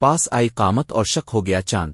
پاس آئی قامت اور شک ہو گیا چاند۔